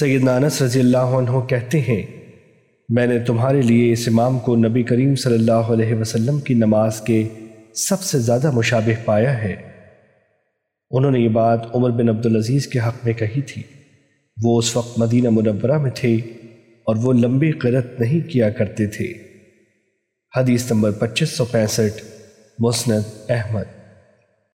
سید نانس رضی اللہ عنہ کہتے ہیں، میں نے تمہارے لیے اس امام کو نبی کریم صلی اللہ علیہ وسلم کی نماز کے سب سے زیادہ مشابہ پایا ہے۔ انہوں نے یہ بات عمر بن عبدالعزیز کے حق میں کہی تھی۔ وہ اس وقت مدینہ منورہ میں تھے اور وہ لمبی قرت نہیں کیا کرتے تھے۔ حدیث نمبر پچیس سو پینسٹھ، مسند احمد۔